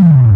Bye.